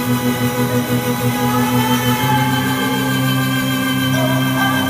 Oh, oh.